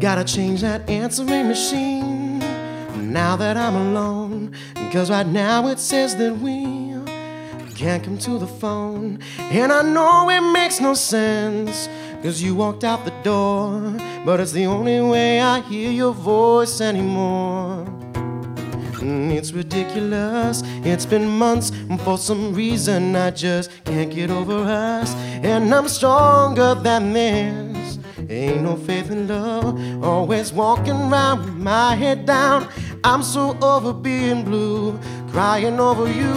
Gotta change that answering machine now that I'm alone. Cause right now it says that we can't come to the phone. And I know it makes no sense. Cause you walked out the door. But it's the only way I hear your voice anymore. Mm, It's ridiculous. It's been months. and For some reason, I just can't get over us. And I'm stronger than this. Ain't no faith in love. Always walking around with my head down. I'm so over being blue, crying over you.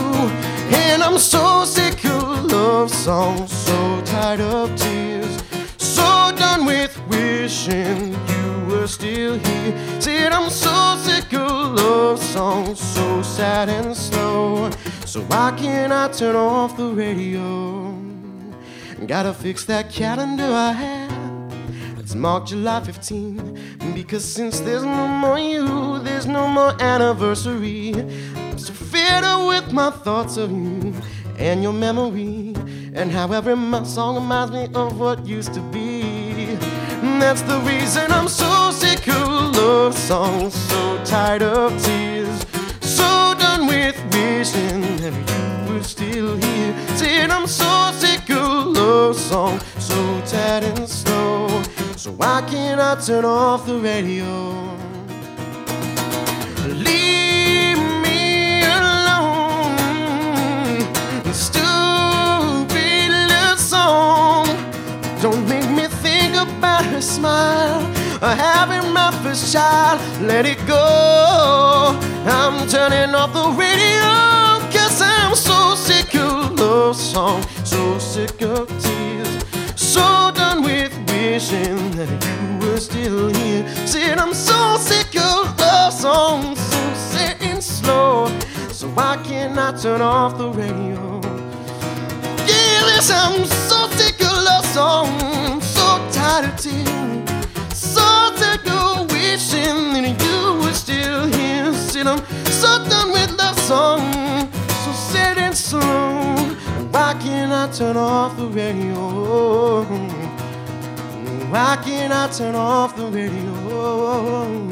And I'm so sick of love songs, so tired of tears. So done with wishing you were still here. Said I'm so sick of love songs, so sad and slow. So why can't I turn off the radio? Gotta fix that calendar I have. It's marked July 15 because since there's no more you, there's no more anniversary. With my thoughts of you and your memory, and how every song reminds me of what used to be. And that's the reason I'm so sick of love songs, so tired of tears, so done with wishing that you were still here. Said I'm so sick of love songs, so tired and slow. So why can't I turn off the radio? Leave smile. Having my first child. Let it go. I'm turning off the radio. Cause I'm so sick of love songs. So sick of tears. So done with wishing that you were still here. Said I'm so sick of love songs, so sad and slow. So why can't I turn off the radio? Yeah, listen, I'm so sick of wishing that you were still here. Said I'm so done with love songs, so sad and slow. Why can't I turn off the radio? Why can't I turn off the radio?